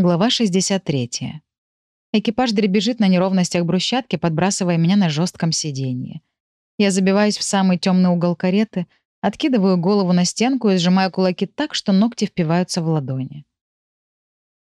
Глава 63. Экипаж дребезжит на неровностях брусчатки, подбрасывая меня на жестком сиденье. Я забиваюсь в самый темный угол кареты, откидываю голову на стенку и сжимаю кулаки так, что ногти впиваются в ладони.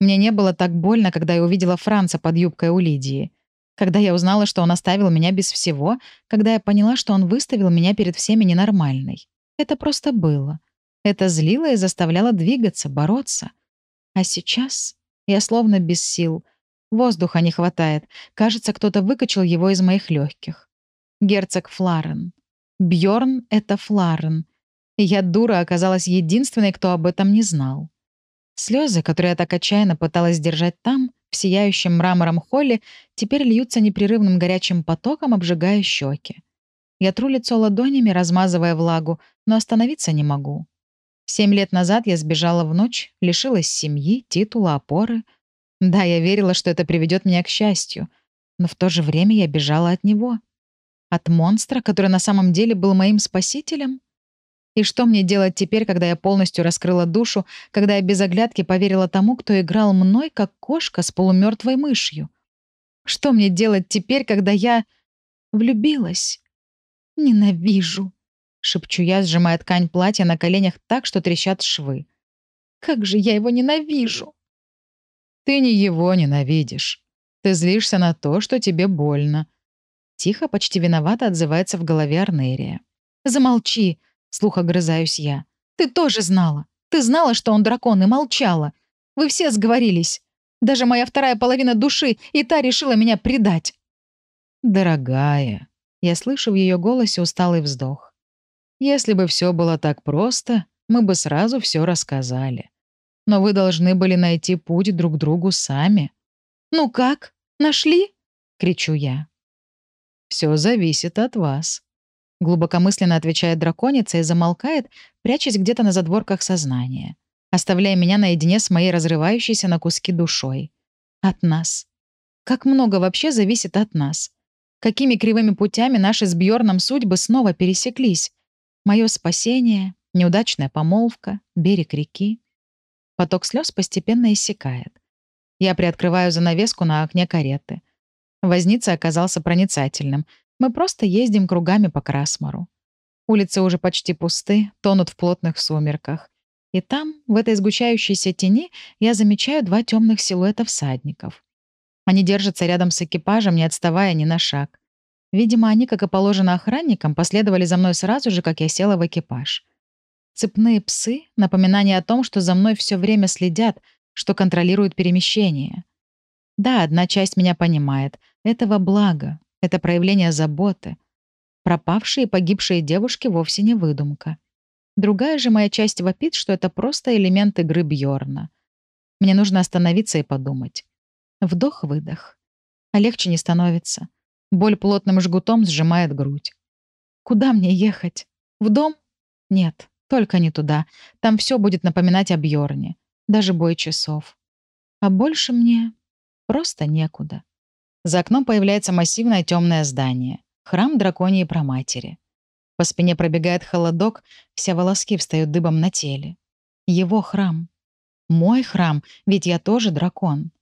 Мне не было так больно, когда я увидела Франца под юбкой у Лидии. Когда я узнала, что он оставил меня без всего, когда я поняла, что он выставил меня перед всеми ненормальной. Это просто было. Это злило и заставляло двигаться, бороться. А сейчас я словно без сил. Воздуха не хватает. Кажется, кто-то выкачал его из моих легких. Герцог Фларен. Бьорн — это Фларен. Я, дура, оказалась единственной, кто об этом не знал. Слезы, которые я так отчаянно пыталась держать там, в сияющем мрамором холле, теперь льются непрерывным горячим потоком, обжигая щеки. Я тру лицо ладонями, размазывая влагу, но остановиться не могу. Семь лет назад я сбежала в ночь, лишилась семьи, титула, опоры. Да, я верила, что это приведет меня к счастью, но в то же время я бежала от него. От монстра, который на самом деле был моим спасителем? И что мне делать теперь, когда я полностью раскрыла душу, когда я без оглядки поверила тому, кто играл мной, как кошка с полумертвой мышью? Что мне делать теперь, когда я влюбилась? Ненавижу. — шепчу я, сжимая ткань платья на коленях так, что трещат швы. «Как же я его ненавижу!» «Ты не его ненавидишь. Ты злишься на то, что тебе больно». Тихо, почти виновато отзывается в голове Арнерия. «Замолчи!» — слух огрызаюсь я. «Ты тоже знала. Ты знала, что он дракон, и молчала. Вы все сговорились. Даже моя вторая половина души, и та решила меня предать». «Дорогая», — я слышу в ее голосе усталый вздох. Если бы все было так просто, мы бы сразу все рассказали. Но вы должны были найти путь друг к другу сами. «Ну как? Нашли?» — кричу я. Все зависит от вас», — глубокомысленно отвечает драконица и замолкает, прячась где-то на задворках сознания, оставляя меня наедине с моей разрывающейся на куски душой. От нас. Как много вообще зависит от нас? Какими кривыми путями наши с Бьорном судьбы снова пересеклись? Мое спасение, неудачная помолвка, берег реки. Поток слез постепенно иссякает. Я приоткрываю занавеску на окне кареты. Возница оказался проницательным. Мы просто ездим кругами по Красмору. Улицы уже почти пусты, тонут в плотных сумерках. И там, в этой сгущающейся тени, я замечаю два темных силуэта всадников. Они держатся рядом с экипажем, не отставая ни на шаг. Видимо, они, как и положено охранникам, последовали за мной сразу же, как я села в экипаж. Цепные псы — напоминание о том, что за мной все время следят, что контролируют перемещение. Да, одна часть меня понимает. Этого благо, это проявление заботы. Пропавшие и погибшие девушки вовсе не выдумка. Другая же моя часть вопит, что это просто элемент игры Бьорна. Мне нужно остановиться и подумать. Вдох-выдох. А легче не становится. Боль плотным жгутом сжимает грудь. Куда мне ехать? В дом? Нет, только не туда. Там все будет напоминать о Бьорне, даже бой часов. А больше мне просто некуда. За окном появляется массивное темное здание. Храм драконьей проматери. По спине пробегает холодок, все волоски встают дыбом на теле. Его храм. Мой храм, ведь я тоже дракон.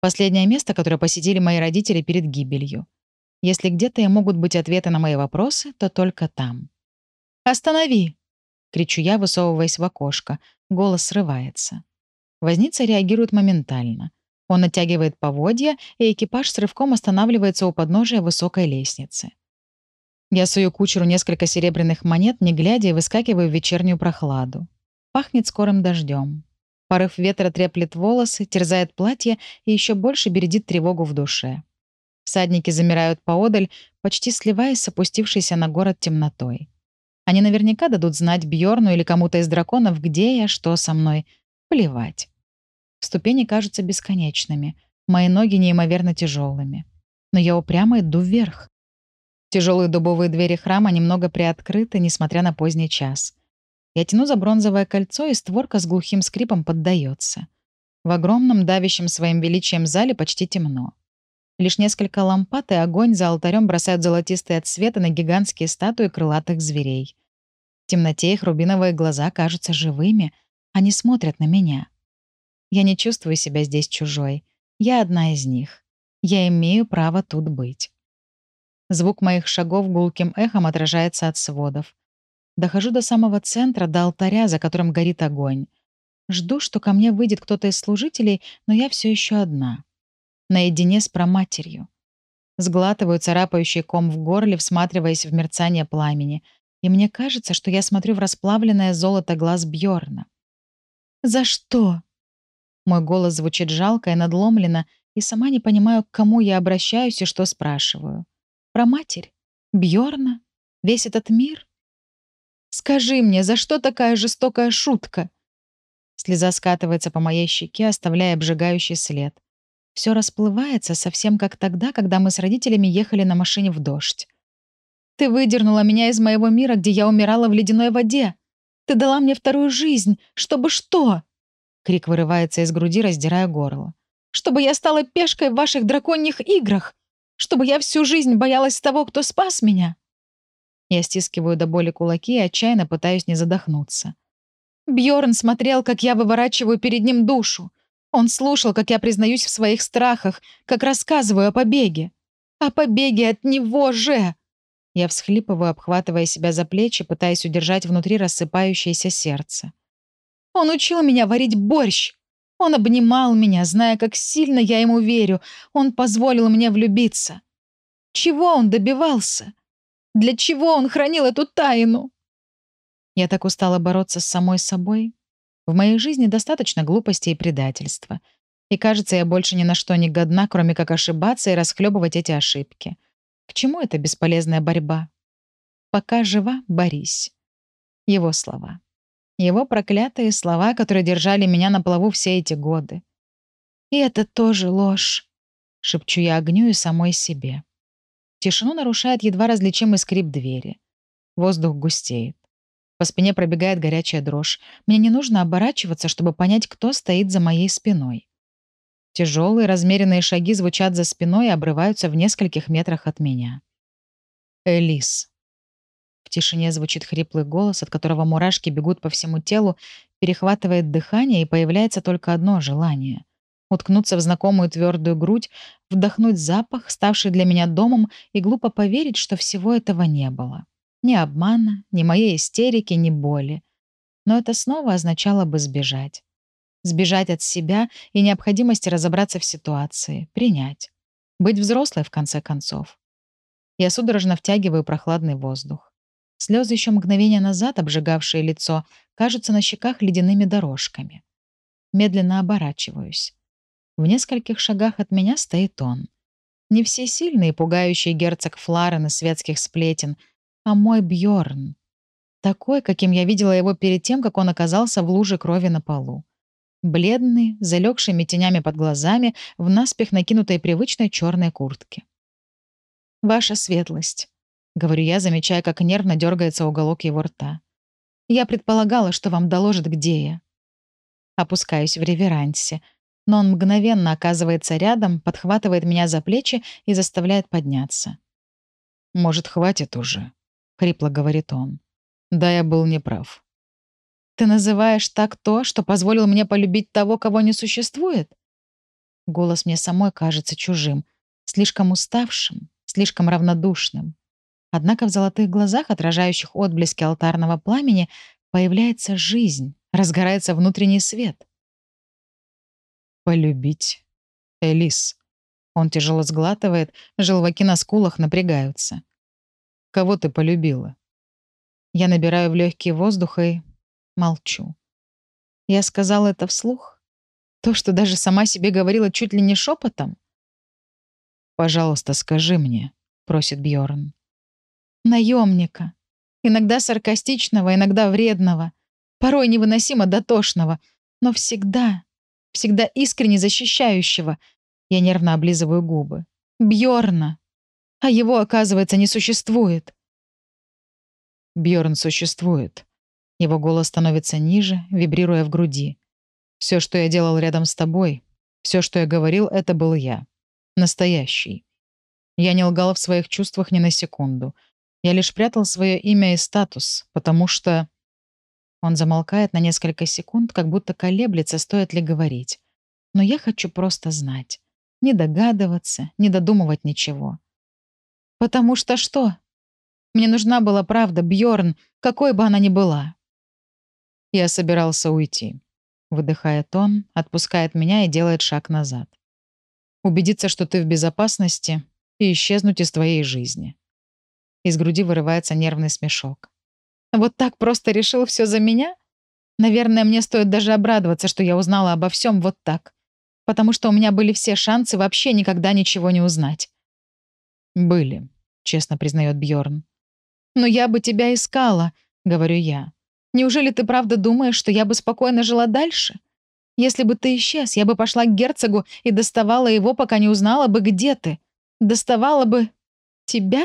Последнее место, которое посетили мои родители перед гибелью. Если где-то и могут быть ответы на мои вопросы, то только там. «Останови!» — кричу я, высовываясь в окошко. Голос срывается. Возница реагирует моментально. Он оттягивает поводья, и экипаж с рывком останавливается у подножия высокой лестницы. Я сую кучеру несколько серебряных монет, не глядя, и выскакиваю в вечернюю прохладу. Пахнет скорым дождем. Порыв ветра треплет волосы, терзает платье и еще больше бередит тревогу в душе. Всадники замирают поодаль, почти сливаясь с опустившейся на город темнотой. Они наверняка дадут знать Бьорну или кому-то из драконов, где я, что со мной. Плевать. Ступени кажутся бесконечными, мои ноги неимоверно тяжелыми. Но я упрямо иду вверх. Тяжелые дубовые двери храма немного приоткрыты, несмотря на поздний час. Я тяну за бронзовое кольцо, и створка с глухим скрипом поддается. В огромном, давящем своим величием зале почти темно. Лишь несколько лампад и огонь за алтарем бросают золотистые отсветы на гигантские статуи крылатых зверей. В темноте их рубиновые глаза кажутся живыми, они смотрят на меня. Я не чувствую себя здесь чужой. Я одна из них. Я имею право тут быть. Звук моих шагов гулким эхом отражается от сводов. Дохожу до самого центра, до алтаря, за которым горит огонь. Жду, что ко мне выйдет кто-то из служителей, но я все еще одна. Наедине с проматерью. Сглатываю царапающий ком в горле, всматриваясь в мерцание пламени. И мне кажется, что я смотрю в расплавленное золото глаз Бьорна. «За что?» Мой голос звучит жалко и надломленно, и сама не понимаю, к кому я обращаюсь и что спрашиваю. Про матерь? Бьорна? Весь этот мир? Скажи мне, за что такая жестокая шутка? Слеза скатывается по моей щеке, оставляя обжигающий след. Все расплывается, совсем как тогда, когда мы с родителями ехали на машине в дождь. Ты выдернула меня из моего мира, где я умирала в ледяной воде. Ты дала мне вторую жизнь, чтобы что? Крик вырывается из груди, раздирая горло. Чтобы я стала пешкой в ваших драконьих играх? Чтобы я всю жизнь боялась того, кто спас меня?» Я стискиваю до боли кулаки и отчаянно пытаюсь не задохнуться. Бьорн смотрел, как я выворачиваю перед ним душу. Он слушал, как я признаюсь в своих страхах, как рассказываю о побеге. О побеге от него же! Я всхлипываю, обхватывая себя за плечи, пытаясь удержать внутри рассыпающееся сердце. Он учил меня варить борщ, он обнимал меня, зная, как сильно я ему верю. Он позволил мне влюбиться. Чего он добивался? Для чего он хранил эту тайну? Я так устала бороться с самой собой. В моей жизни достаточно глупости и предательства. И кажется, я больше ни на что не годна, кроме как ошибаться и расхлебывать эти ошибки. К чему эта бесполезная борьба? Пока жива, борись. Его слова. Его проклятые слова, которые держали меня на плаву все эти годы. «И это тоже ложь», — шепчу я огню и самой себе. Тишину нарушает едва различимый скрип двери. Воздух густеет. По спине пробегает горячая дрожь. Мне не нужно оборачиваться, чтобы понять, кто стоит за моей спиной. Тяжелые, размеренные шаги звучат за спиной и обрываются в нескольких метрах от меня. Элис. В тишине звучит хриплый голос, от которого мурашки бегут по всему телу, перехватывает дыхание, и появляется только одно желание — уткнуться в знакомую твердую грудь, вдохнуть запах, ставший для меня домом, и глупо поверить, что всего этого не было. Ни обмана, ни моей истерики, ни боли. Но это снова означало бы сбежать. Сбежать от себя и необходимости разобраться в ситуации, принять. Быть взрослой, в конце концов. Я судорожно втягиваю прохладный воздух. Слезы еще мгновение назад, обжигавшие лицо, кажутся на щеках ледяными дорожками. Медленно оборачиваюсь. В нескольких шагах от меня стоит он. Не все сильные, пугающие герцог Фларен и светских сплетен, а мой Бьорн. Такой, каким я видела его перед тем, как он оказался в луже крови на полу. Бледный, залегшими тенями под глазами, в наспех накинутой привычной черной куртке. «Ваша светлость», говорю я, замечая, как нервно дергается уголок его рта. Я предполагала, что вам доложат, где я. Опускаюсь в реверансе, но он мгновенно оказывается рядом, подхватывает меня за плечи и заставляет подняться. «Может, хватит уже?» — хрипло говорит он. «Да, я был неправ». «Ты называешь так то, что позволил мне полюбить того, кого не существует?» Голос мне самой кажется чужим, слишком уставшим, слишком равнодушным. Однако в золотых глазах, отражающих отблески алтарного пламени, появляется жизнь, разгорается внутренний свет. «Полюбить. Элис». Он тяжело сглатывает, желваки на скулах напрягаются. «Кого ты полюбила?» Я набираю в легкий воздух и молчу. Я сказала это вслух? То, что даже сама себе говорила чуть ли не шепотом? «Пожалуйста, скажи мне», — просит Бьорн наемника. Иногда саркастичного, иногда вредного. Порой невыносимо дотошного. Но всегда, всегда искренне защищающего. Я нервно облизываю губы. Бьорна. А его, оказывается, не существует. Бьорн существует. Его голос становится ниже, вибрируя в груди. Все, что я делал рядом с тобой, все, что я говорил, это был я. Настоящий. Я не лгал в своих чувствах ни на секунду — я лишь прятал свое имя и статус, потому что... Он замолкает на несколько секунд, как будто колеблется, стоит ли говорить. Но я хочу просто знать. Не догадываться, не додумывать ничего. Потому что что? Мне нужна была правда, Бьорн, какой бы она ни была. Я собирался уйти. Выдыхает он, отпускает меня и делает шаг назад. Убедиться, что ты в безопасности, и исчезнуть из твоей жизни. Из груди вырывается нервный смешок. Вот так просто решил все за меня? Наверное, мне стоит даже обрадоваться, что я узнала обо всем вот так. Потому что у меня были все шансы вообще никогда ничего не узнать. Были, честно признает Бьорн. Но я бы тебя искала, говорю я. Неужели ты правда думаешь, что я бы спокойно жила дальше? Если бы ты исчез, я бы пошла к герцогу и доставала его, пока не узнала бы, где ты. Доставала бы тебя?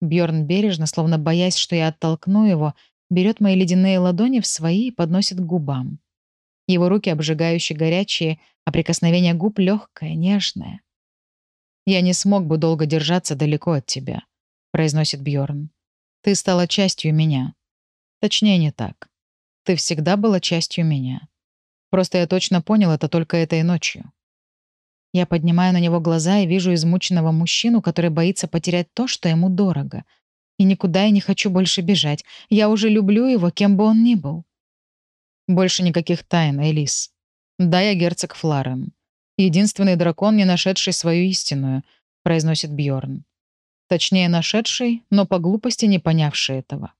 Бьорн бережно, словно боясь, что я оттолкну его, берет мои ледяные ладони в свои и подносит к губам. Его руки обжигающие горячие, а прикосновение губ легкое, нежное. «Я не смог бы долго держаться далеко от тебя», — произносит Бьорн. «Ты стала частью меня. Точнее, не так. Ты всегда была частью меня. Просто я точно понял это только этой ночью. Я поднимаю на него глаза и вижу измученного мужчину, который боится потерять то, что ему дорого. И никуда я не хочу больше бежать. Я уже люблю его, кем бы он ни был. Больше никаких тайн, Элис. Да, я герцог Фларен. Единственный дракон, не нашедший свою истинную, произносит Бьорн. Точнее, нашедший, но по глупости не понявший этого.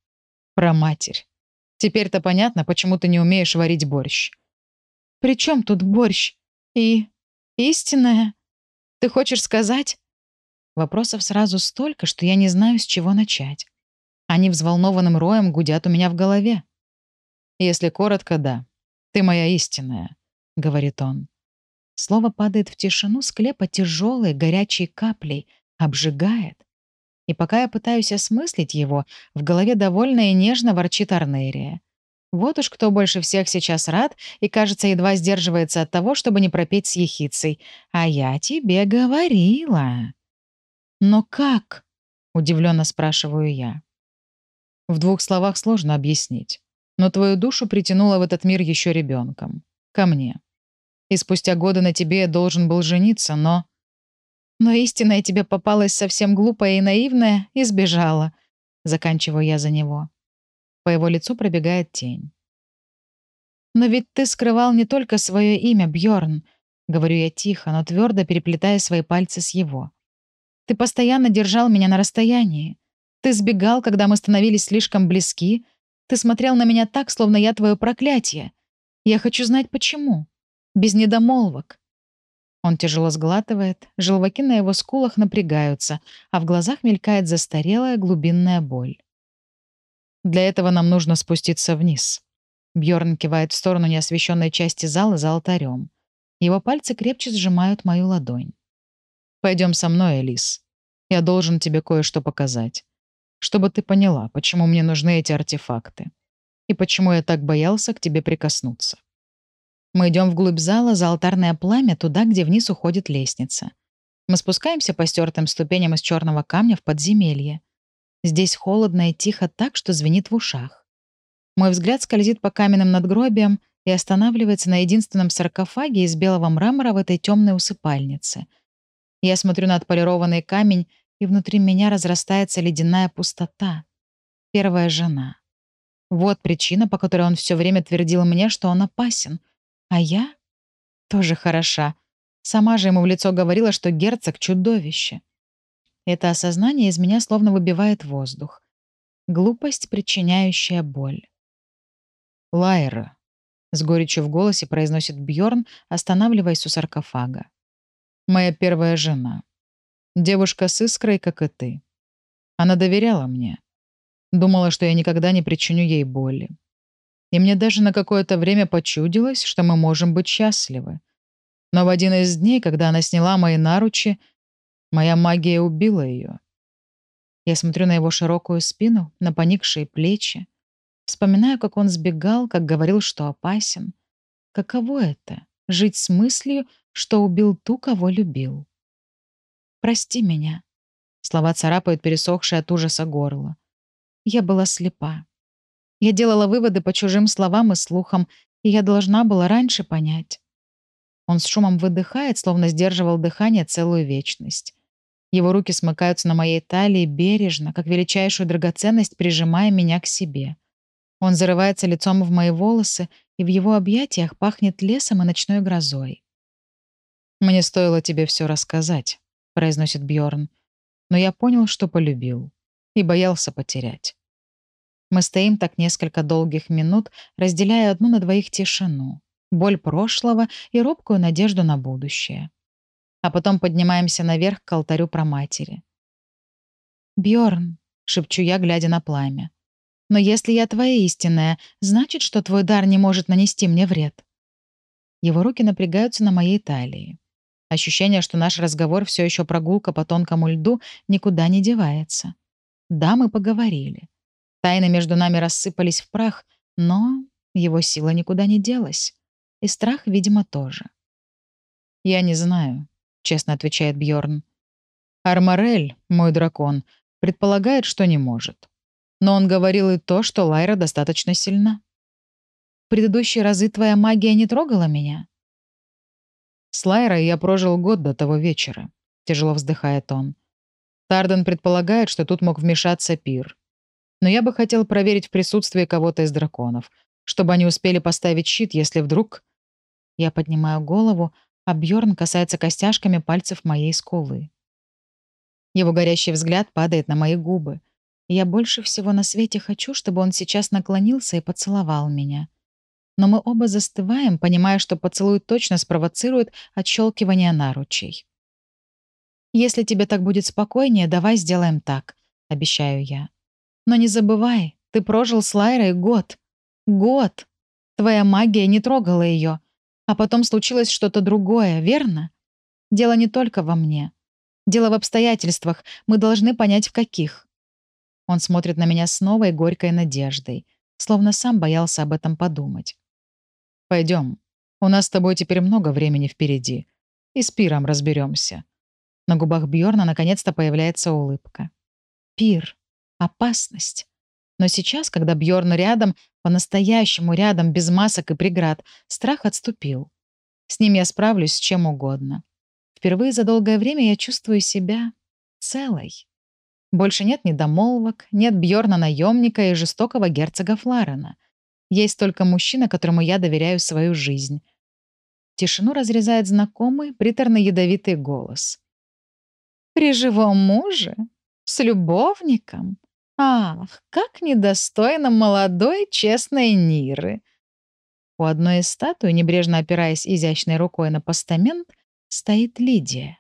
Про матерь. Теперь-то понятно, почему ты не умеешь варить борщ. «При чем тут борщ? И истинная? Ты хочешь сказать?» Вопросов сразу столько, что я не знаю, с чего начать. Они взволнованным роем гудят у меня в голове. «Если коротко, да. Ты моя истинная», — говорит он. Слово падает в тишину склепа тяжелой, горячей каплей, обжигает. И пока я пытаюсь осмыслить его, в голове довольно и нежно ворчит Арнерия. Вот уж кто больше всех сейчас рад и, кажется, едва сдерживается от того, чтобы не пропеть с ехицей. «А я тебе говорила». «Но как?» — удивленно спрашиваю я. В двух словах сложно объяснить. Но твою душу притянуло в этот мир еще ребенком. Ко мне. И спустя годы на тебе я должен был жениться, но... Но истинная тебе попалась совсем глупая и наивная и сбежала. Заканчиваю я за него. По его лицу пробегает тень. «Но ведь ты скрывал не только свое имя, Бьорн, говорю я тихо, но твердо переплетая свои пальцы с его. «Ты постоянно держал меня на расстоянии. Ты сбегал, когда мы становились слишком близки. Ты смотрел на меня так, словно я твое проклятие. Я хочу знать, почему. Без недомолвок». Он тяжело сглатывает, желваки на его скулах напрягаются, а в глазах мелькает застарелая глубинная боль. Для этого нам нужно спуститься вниз. Бьорн кивает в сторону неосвещенной части зала за алтарем. Его пальцы крепче сжимают мою ладонь. Пойдем со мной, Элис. Я должен тебе кое-что показать. Чтобы ты поняла, почему мне нужны эти артефакты. И почему я так боялся к тебе прикоснуться. Мы идем вглубь зала за алтарное пламя, туда, где вниз уходит лестница. Мы спускаемся по стертым ступеням из черного камня в подземелье. Здесь холодно и тихо так, что звенит в ушах. Мой взгляд скользит по каменным надгробиям и останавливается на единственном саркофаге из белого мрамора в этой темной усыпальнице. Я смотрю на отполированный камень, и внутри меня разрастается ледяная пустота. Первая жена. Вот причина, по которой он все время твердил мне, что он опасен. А я тоже хороша. Сама же ему в лицо говорила, что герцог — чудовище. Это осознание из меня словно выбивает воздух. Глупость, причиняющая боль. «Лайра», — с горечью в голосе произносит Бьорн, останавливаясь у саркофага. «Моя первая жена. Девушка с искрой, как и ты. Она доверяла мне. Думала, что я никогда не причиню ей боли. И мне даже на какое-то время почудилось, что мы можем быть счастливы. Но в один из дней, когда она сняла мои наручи, Моя магия убила ее. Я смотрю на его широкую спину, на поникшие плечи. Вспоминаю, как он сбегал, как говорил, что опасен. Каково это — жить с мыслью, что убил ту, кого любил? «Прости меня». Слова царапают пересохшее от ужаса горло. Я была слепа. Я делала выводы по чужим словам и слухам, и я должна была раньше понять. Он с шумом выдыхает, словно сдерживал дыхание целую вечность. Его руки смыкаются на моей талии бережно, как величайшую драгоценность, прижимая меня к себе. Он зарывается лицом в мои волосы, и в его объятиях пахнет лесом и ночной грозой. «Мне стоило тебе все рассказать», — произносит Бьорн. «Но я понял, что полюбил. И боялся потерять». Мы стоим так несколько долгих минут, разделяя одну на двоих тишину, боль прошлого и робкую надежду на будущее. А потом поднимаемся наверх к алтарю про матери. Бьорн, шепчу я, глядя на пламя. «Но если я твоя истинная, значит, что твой дар не может нанести мне вред». Его руки напрягаются на моей талии. Ощущение, что наш разговор все еще прогулка по тонкому льду, никуда не девается. Да, мы поговорили. Тайны между нами рассыпались в прах, но его сила никуда не делась. И страх, видимо, тоже. «Я не знаю», — честно отвечает Бьорн. «Арморель, мой дракон, предполагает, что не может. Но он говорил и то, что Лайра достаточно сильна. В предыдущие разы твоя магия не трогала меня?» С Лайрой я прожил год до того вечера. Тяжело вздыхает он. Тарден предполагает, что тут мог вмешаться пир. Но я бы хотел проверить в присутствии кого-то из драконов, чтобы они успели поставить щит, если вдруг... Я поднимаю голову, а Бьорн касается костяшками пальцев моей скулы. Его горящий взгляд падает на мои губы. я больше всего на свете хочу, чтобы он сейчас наклонился и поцеловал меня но мы оба застываем, понимая, что поцелуй точно спровоцирует отщелкивание наручей. «Если тебе так будет спокойнее, давай сделаем так», — обещаю я. «Но не забывай, ты прожил с Лайрой год. Год. Твоя магия не трогала ее. А потом случилось что-то другое, верно? Дело не только во мне. Дело в обстоятельствах. Мы должны понять, в каких». Он смотрит на меня с новой горькой надеждой, словно сам боялся об этом подумать. Пойдем. У нас с тобой теперь много времени впереди. И с пиром разберемся. На губах Бьорна наконец-то появляется улыбка. Пир. Опасность. Но сейчас, когда Бьорн рядом, по-настоящему рядом, без масок и преград, страх отступил. С ним я справлюсь с чем угодно. Впервые за долгое время я чувствую себя целой. Больше нет недомолвок, нет Бьорна наемника и жестокого герцога Фларена — есть только мужчина, которому я доверяю свою жизнь. Тишину разрезает знакомый, приторно-ядовитый голос. «При живом муже? С любовником? Ах, как недостойно молодой, честной Ниры!» У одной из статуй, небрежно опираясь изящной рукой на постамент, стоит Лидия.